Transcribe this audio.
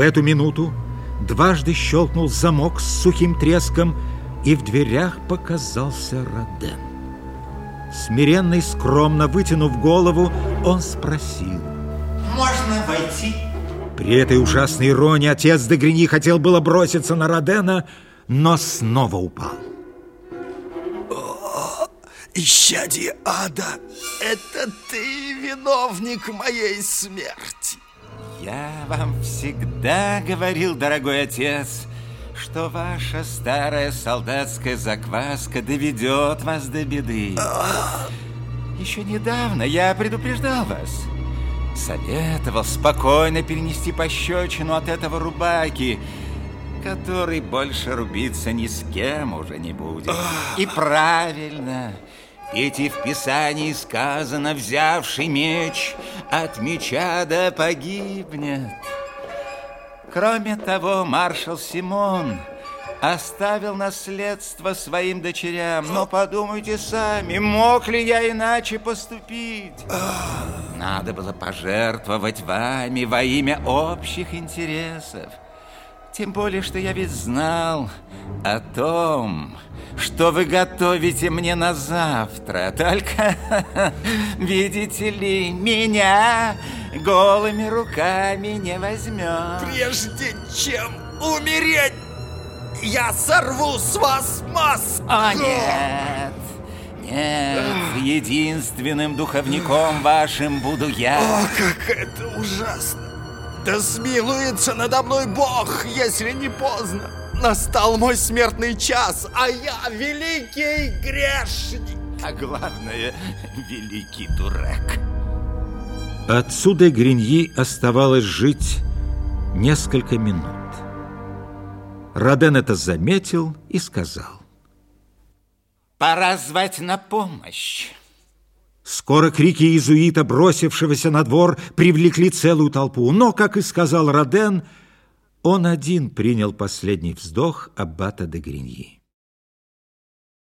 В эту минуту дважды щелкнул замок с сухим треском, и в дверях показался Роден. Смиренно и скромно вытянув голову, он спросил. Можно войти? При этой ужасной иронии отец де Грини хотел было броситься на Родена, но снова упал. О, исчадие ада, это ты виновник моей смерти. Я вам всегда говорил, дорогой отец, что ваша старая солдатская закваска доведет вас до беды. Еще недавно я предупреждал вас. Советовал спокойно перенести пощечину от этого рубаки, который больше рубиться ни с кем уже не будет. И правильно, ведь и в Писании сказано, взявший меч от меча да погибнет. Кроме того, маршал Симон оставил наследство своим дочерям. Но подумайте сами, мог ли я иначе поступить? Надо было пожертвовать вами во имя общих интересов. Тем более, что я ведь знал о том, что вы готовите мне на завтра. Только, видите ли, меня голыми руками не возьмет. Прежде чем умереть, я сорву с вас маску. О, нет. Нет, единственным духовником вашим буду я. О, как это ужасно. Да смилуется надо мной Бог, если не поздно. Настал мой смертный час, а я великий грешник. А главное, великий дурак. Отсюда Гриньи оставалось жить несколько минут. Роден это заметил и сказал. Пора звать на помощь. Скоро крики иезуита, бросившегося на двор, привлекли целую толпу. Но, как и сказал Роден, он один принял последний вздох аббата де Гриньи.